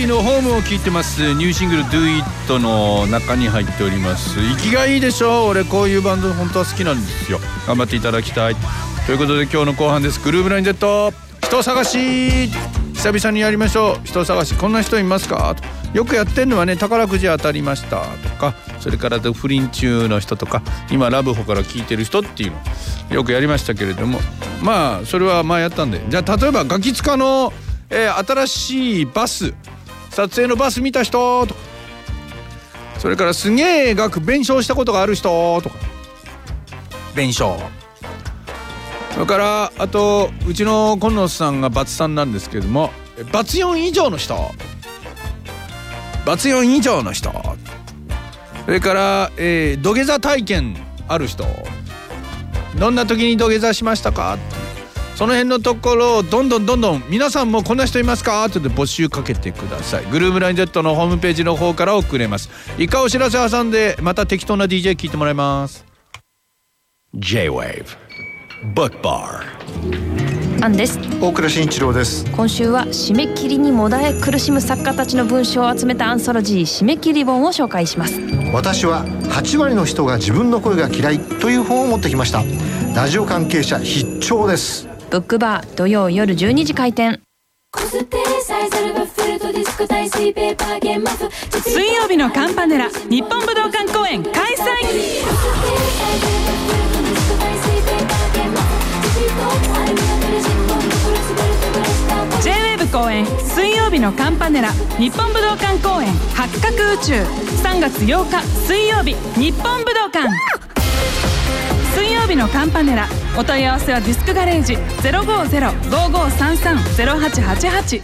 キーのホームを聞いてます。ニューシングル Do It の中に入っております。息がいいでしょ俺こういうバンド本当は好きなんですよ。頑張っていただきたい。ということで今日の後半です。グルーブライン Z 人探し。久々にやりましょう。人探し。こんな人いますか？よくやってんのはね宝くじ当たりました。とかそれから不倫中の人とか今ラブホから聞いてる人っていうの。よくやりましたけれども。まあそれは前やったんで。じゃあ例えばガキ使の、えー、新しいバス。撮影のバス見た人とか。それからすげえ額弁償したことがある人とか。弁償。それからあとうちの今野さんがバツさんなんですけれども。バツ4以上の人。バツ4以上の人。それから、えー、土下座体験ある人。どんな時に土下座しましたか？その辺のところをどんどんどんどん皆さんもこんな人いますか？って募集かけてください。グルームライン Z のホームページの方から送れます。一回お知らせ挟んでまた適当な DJ 聞いてもらいます。J-WAVE Book Bar アンです大倉慎一郎です。今週は締め切りにもだえ苦しむ作家たちの文章を集めたアンソロジー締め切り本を紹介します。私は8割の人が自分の声が嫌いという本を持ってきました。ラジオ関係者必聴ですブックバー土曜夜12時開店。水曜日のカンパネラ日本武道館公演開催。J-WAVE 公演水曜日のカンパネラ日本武道館公演八角宇宙。3月8日水曜日日本武道館。水曜日のカンパネラ。お問い合わせはディスクガレージ。050-5533-0888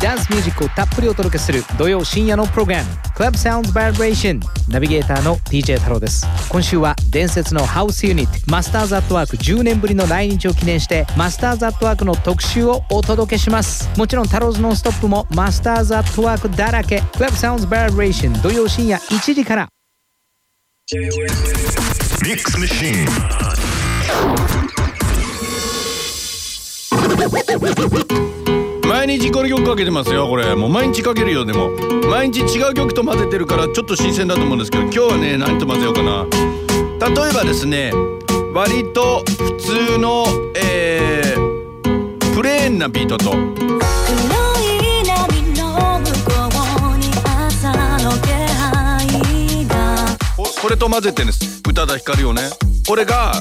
ダンスミュージックをたっぷりお届けする土曜深夜のプログラム。Club Sounds Vibration ナビゲーターの DJ 太郎です。今週は伝説のハウスユニットマスターズアットワーク10年ぶりの来日を記念してマスターズアットワークの特集をお届けします。もちろん太郎ズノンストップもマスターズアットワークだらけ。Club Sounds Vibration 土曜深夜1時から。ミックスマシーン毎日これ曲かけてますよこれ。もう毎日かけるよでも。毎日違う曲と混ぜてるからちょっと新鮮だと思うんですけど今日はね何と混ぜようかな。例えばですね割と普通のえー、プレーンなビートとこれと混ぜてんです宇多田ヒカルをね。これが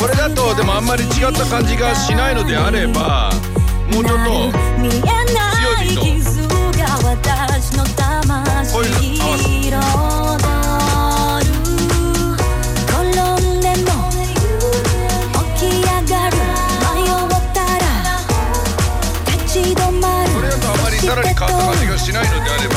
これだとでもあんまり違った感じがしないのであればもうちょっと感じが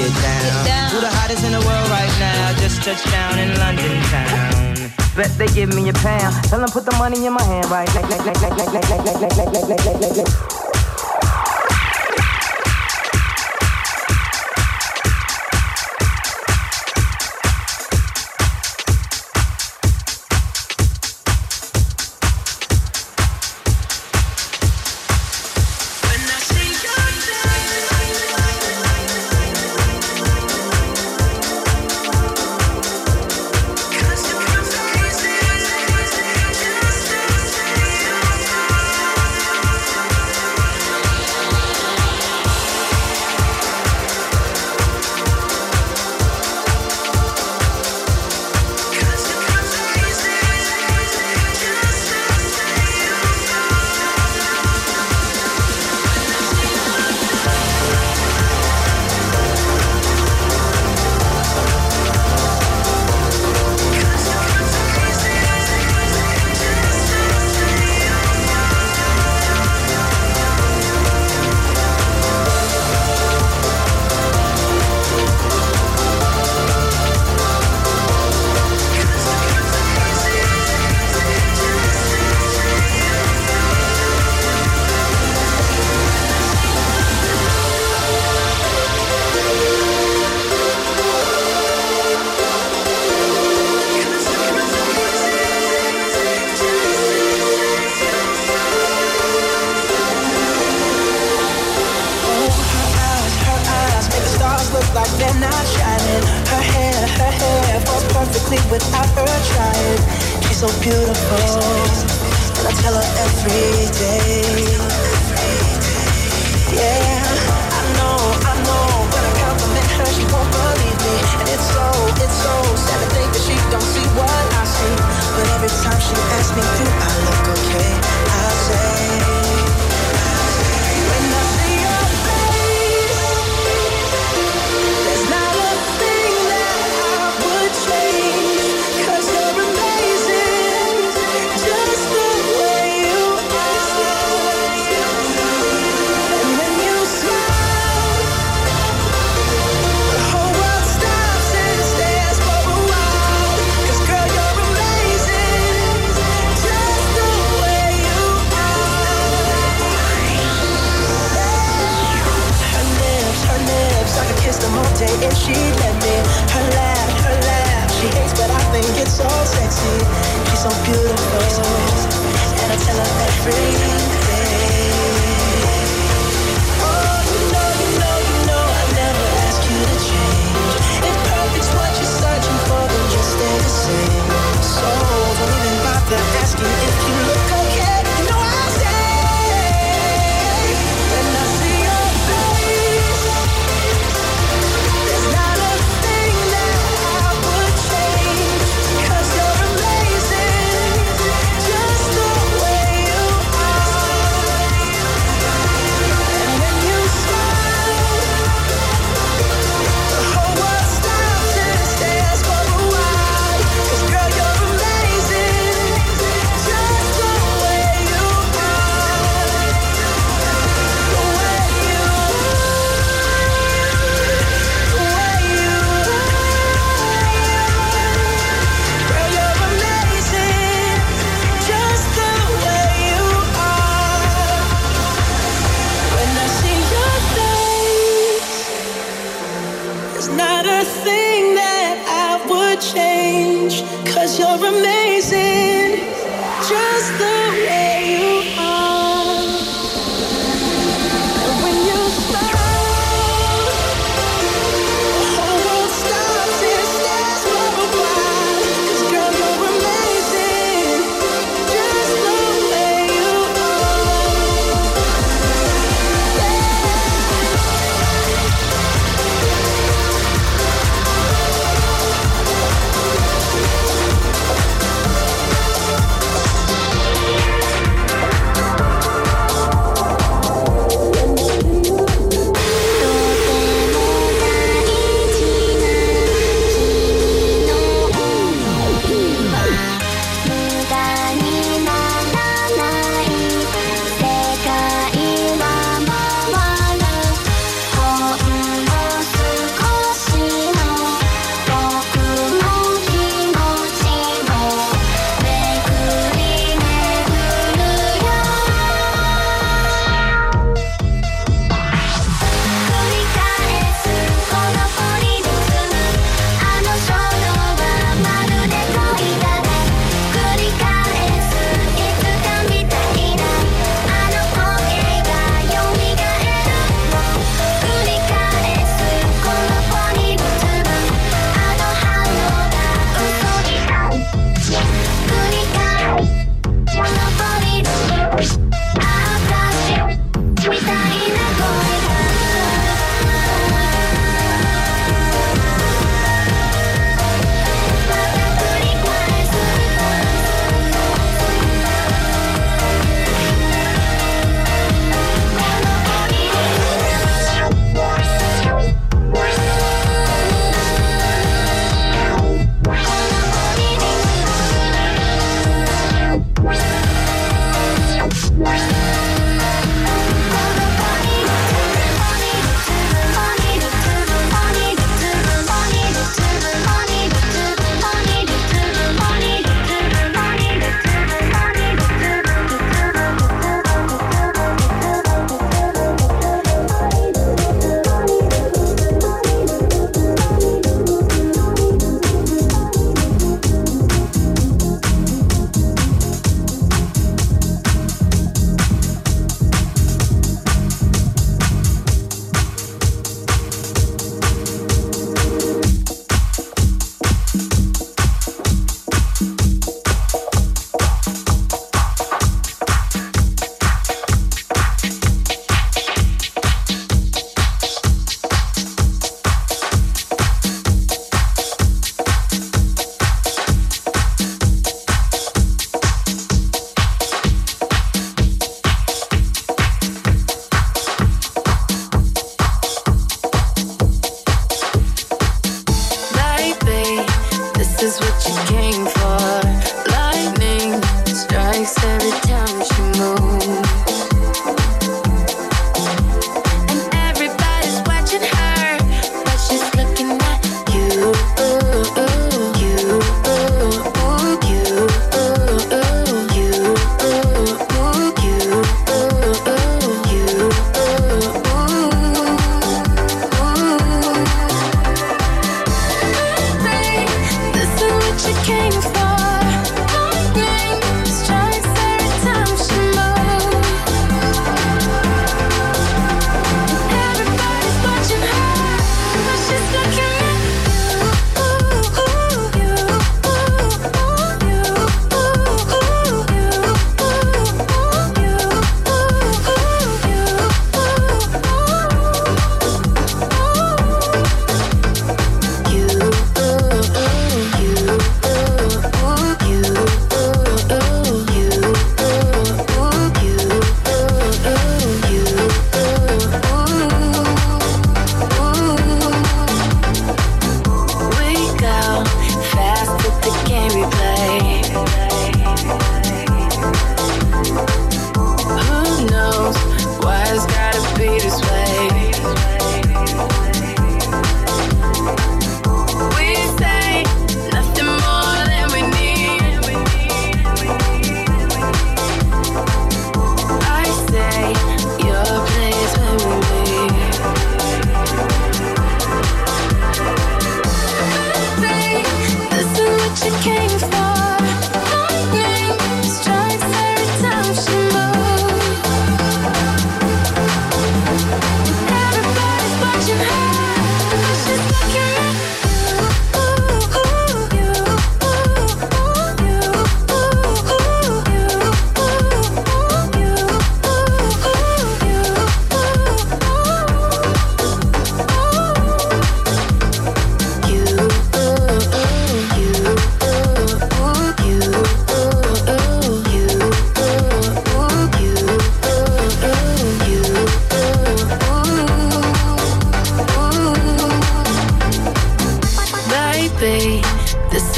get down. get down. Who the hottest in the world right now? Just touched down in London town. Bet they give me a pound. Tell them put the money in my hand right now.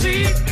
see.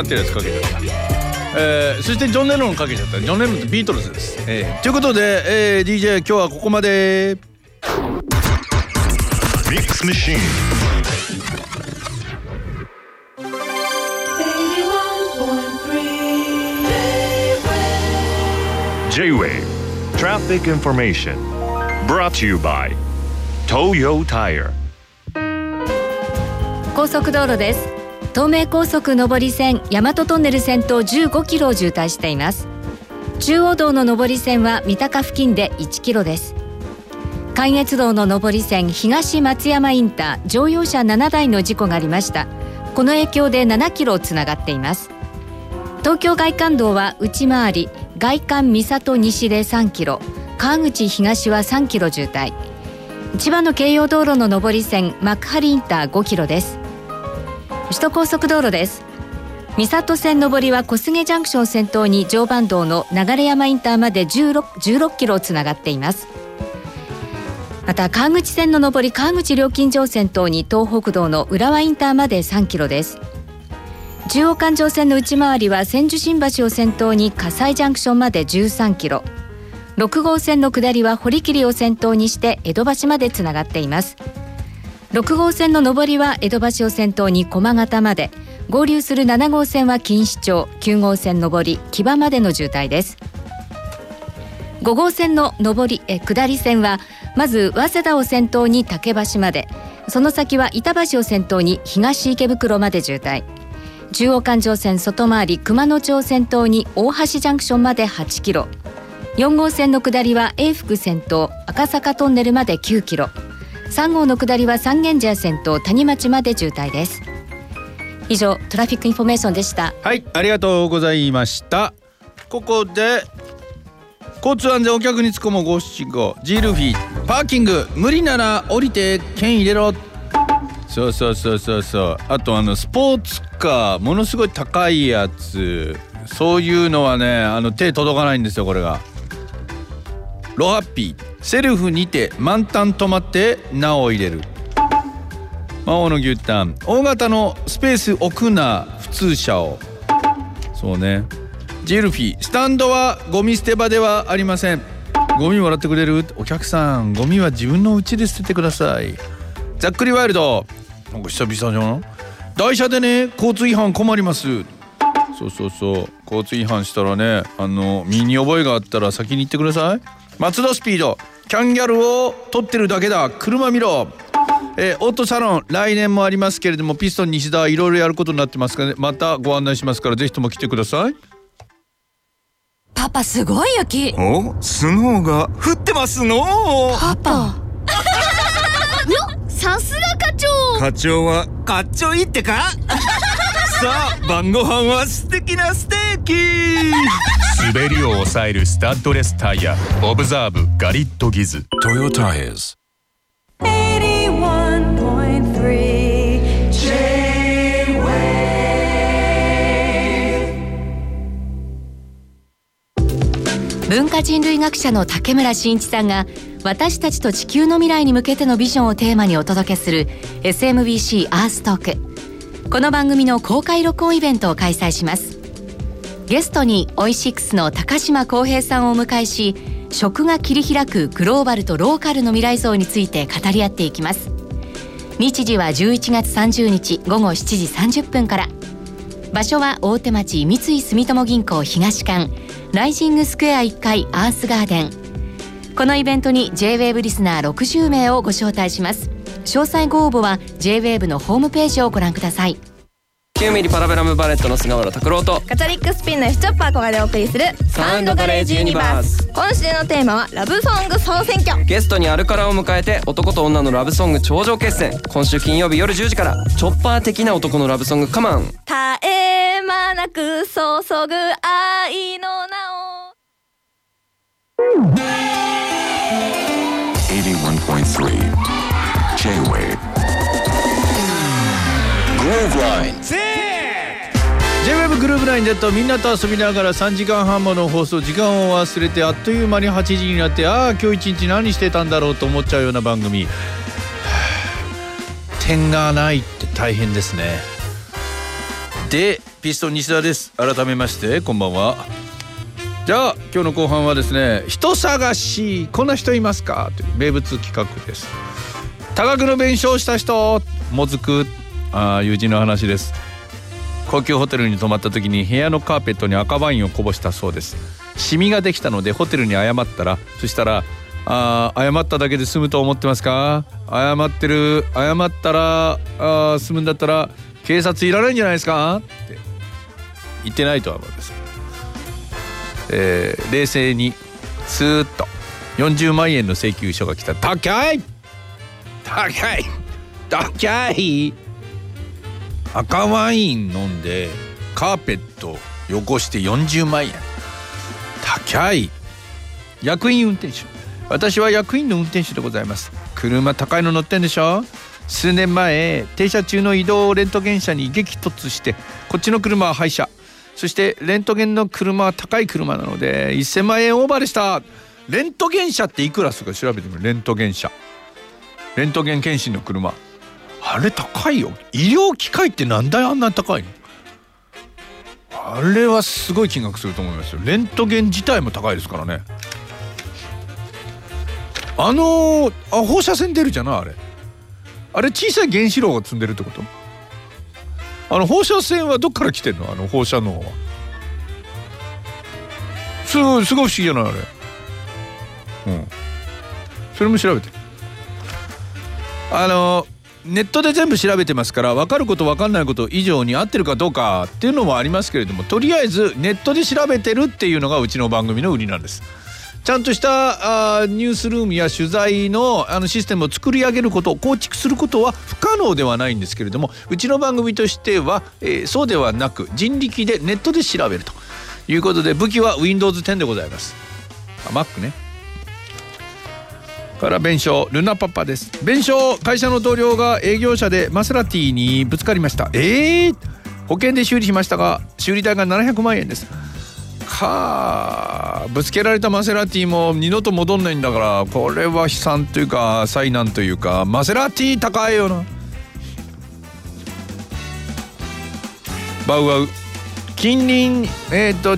なってるやつかけちゃった、えーそしてジョン・レノンかけちゃった。ジョン・レノンってビートルズです、えーということで、えー DJ 今日はここまで。Mix Machine. J-Wave Traffic Information. Brought to you by Toyo Tire. 高速道路です東名高速上り線大和トンネル線と15キロを渋滞しています。中央道の上り線は三鷹付近で1キロです。関越道の上り線東松山インター乗用車7台の事故がありました。この影響で7キロつながっています。東京外環道は内回り外環三郷西で3キロ川口東は3キロ渋滞。千葉の京葉道路の上り線幕張インター5キロです。首都高速道路です。三郷線上りは小菅ジャンクション先頭に常磐道の流山インターまで 16, 16キロつながっています。また川口線の上り川口料金所を先頭に東北道の浦和インターまで3キロです。中央環状線の内回りは千住新橋を先頭に葛西ジャンクションまで13キロ。6号線の下りは堀切を先頭にして江戸橋までつながっています。6号線の上りは江戸橋を先頭に駒形まで。合流する7号線は錦糸町。9号線上り木場までの渋滞です。5号線の上りえ下り線はまず早稲田を先頭に竹橋まで。その先は板橋を先頭に東池袋まで渋滞。中央環状線外回り熊野町先頭に大橋ジャンクションまで8キロ。4号線の下りは永福先頭赤坂トンネルまで9キロ。3号の下りは三軒茶屋先頭谷町まで渋滞です。以上トラフィックインフォメーションでした。はいありがとうございました。ここで交通安全お客につこも五七五 G ルフィパーキング無理なら降りて券入れろ。そうそうそうそうそう。あとあのスポーツカーものすごい高いやつ。そういうのはねあの手届かないんですよこれが。ロハッピー。セルフにて満タン止まって名を入れる。魔王の牛タン。大型のスペース置くな普通車を。そうね。ジェルフィー。スタンドはゴミ捨て場ではありません。ゴミもらってくれる？お客さん。ゴミは自分の家で捨ててください。ざっくりワイルド。なんか久々じゃん？台車でね交通違反困ります。そうそうそう。交通違反したらねあの身に覚えがあったら先に行ってください。松戸スピード。キャンギャルを取ってるだけだ。車見ろ。えーオートサロン来年もありますけれどもピストン西田いろいろやることになってますからね。またご案内しますからぜひとも来てください。パパすごい雪。おスノーが。降ってますの？パパ。さすが課長。課長はかっちょいいってか？さあ晩ご飯は素敵なステーキ滑りを抑えるスタッドレスタイヤオブザーブガリットギズ。Toyo Tires 文化人類学者の竹村真一さんが私たちと地球の未来に向けてのビジョンをテーマにお届けする SMBC アーストークこの番組の公開録音イベントを開催しますゲストにオイシックスの高島康平さんをお迎えし食が切り開くグローバルとローカルの未来像について語り合っていきます。日時は11月30日午後7時30分から。場所は大手町三井住友銀行東館ライジングスクエア1階アースガーデン。このイベントに JWAVE リスナー60名をご招待します。詳細ご応募は JWAVE のホームページをご覧ください。9ミリパラベラムバレットの菅原拓郎とカトリックスピンの F チョッパー小賀でお送りするサウンドガレージユニバース。今週のテーマはラブソング総選挙。ゲストにアルカラを迎えて男と女のラブソング頂上決戦。今週金曜日夜10時からチョッパー的な男のラブソングカマン。絶え間なく注ぐ愛の名を。81.3 J-Wave. Groove Line ルーブライン Z みんなと遊びながら3時間半もの放送時間を忘れてあっという間に8時になってああ今日一日何してたんだろうと思っちゃうような番組。点がないって大変ですね。てピストン西田です。改めましてこんばんは。じゃあ今日の後半はですね人探しこんな人いますか？という名物企画です。多額の弁償した人もずくあー友人の話です。高級ホテルに泊まった時に部屋のカーペットに赤ワインをこぼしたそうです。シミができたのでホテルに謝ったらそしたらあー謝っただけで済むと思ってますか？謝ってる謝ったらあ済むんだったら警察いらないんじゃないですか？って言ってないとは思います、えー冷静にスーッと40万円の請求書が来た。高い！高い！高い！赤ワイン飲んでカーペット汚して40万円高い。役員運転手。私は役員の運転手でございます。車高いの乗ってんでしょ？数年前停車中の移動レントゲン車に激突してこっちの車は廃車。そしてレントゲンの車は高い車なので1000万円オーバーでした。レントゲン車っていくらするか？調べてみる。レントゲン車。レントゲン検診の車。あれ高いよ。医療機械ってなんであんなに高いの？あれはすごい金額すると思いますよ。レントゲン自体も高いですからね。あのーあ放射線出るじゃないあれ。あれ小さい原子炉が積んでるってこと？あの放射線はどっから来てんの？あの放射能は。すごいすごい不思議じゃないあれ。うん。それも調べて。あのネットで全部調べてますから分かること分かんないこと以上に合ってるかどうかっていうのもありますけれどもとりあえずネットで調べてるっていうのがうちの番組の売りなんです。ちゃんとしたあニュースルームや取材のあのシステムを作り上げること構築することは不可能ではないんですけれどもうちの番組としては、えーそうではなく人力でネットで調べるということで武器は Windows10 でございます。あ Mac ね。から弁償ルナパパです。弁償会社の同僚が営業車でマセラティにぶつかりました。えー、保険で修理しましたが修理代が700万円です。かあぶつけられたマセラティも二度と戻んないんだからこれは悲惨というか災難というかマセラティ高いよな。バウアウ。近隣えっ、と